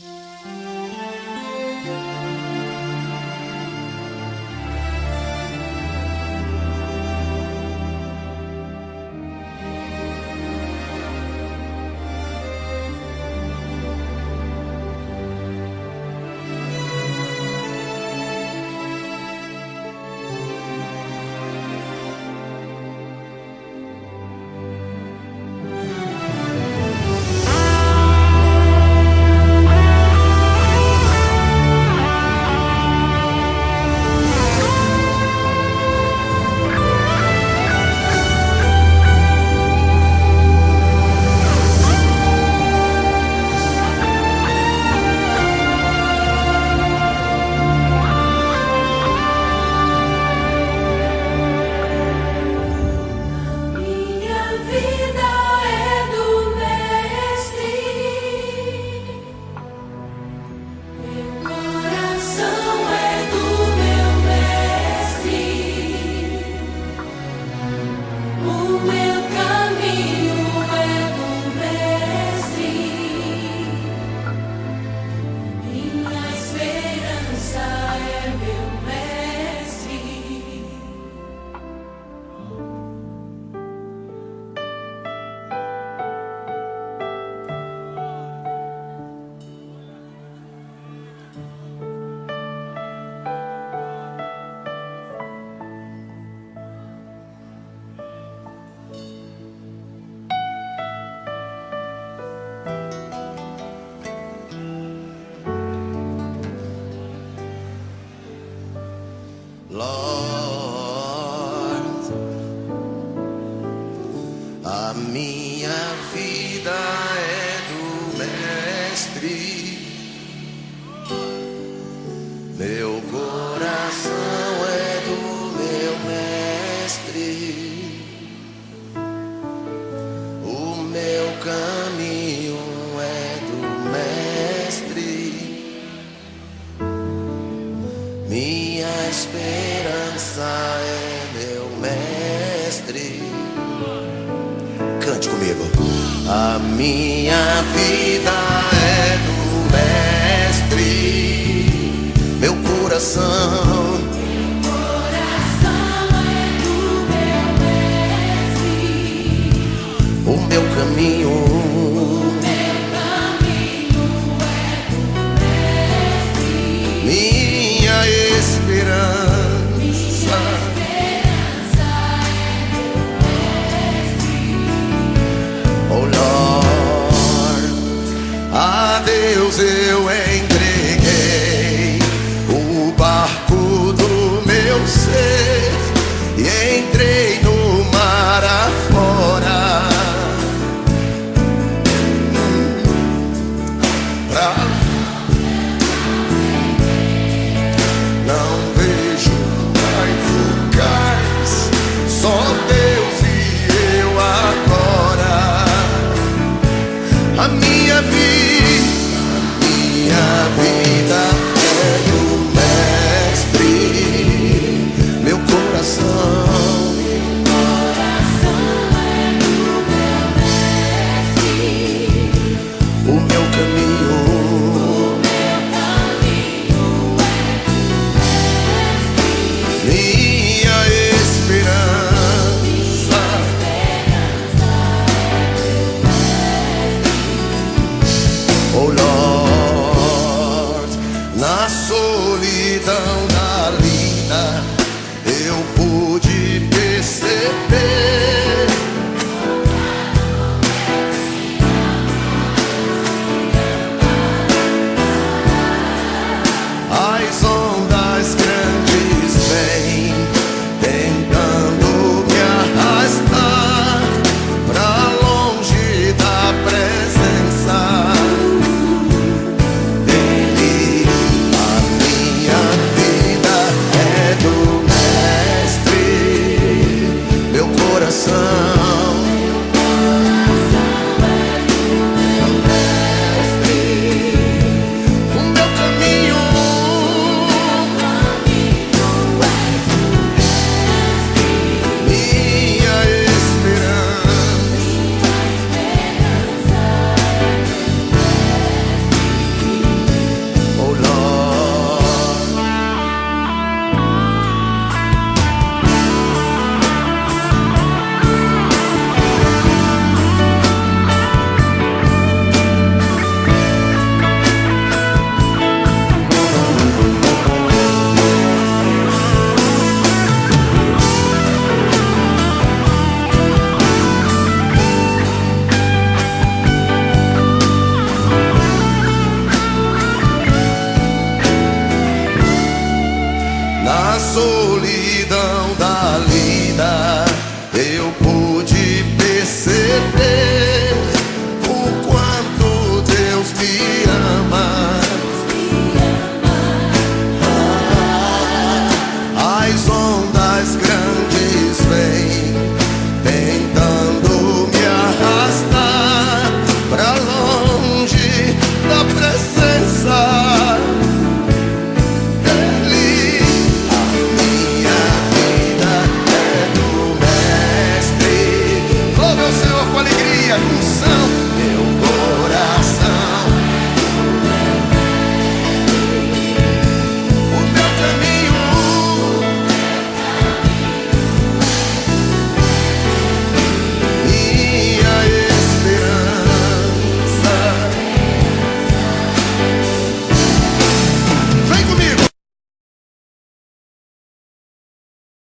Música Lord, a minha vida é do Mestre, meu coração é do meu Mestre, o meu caminho é do Mestre. Minha minha esperança é meu mestre. Cante comigo. A minha vida é do mestre. Meu coração. Coração é do meu mestre. O meu caminho Deus eu entreguei o barco do meu ser e entrei no Na solidão da lida eu pude perceber. coração.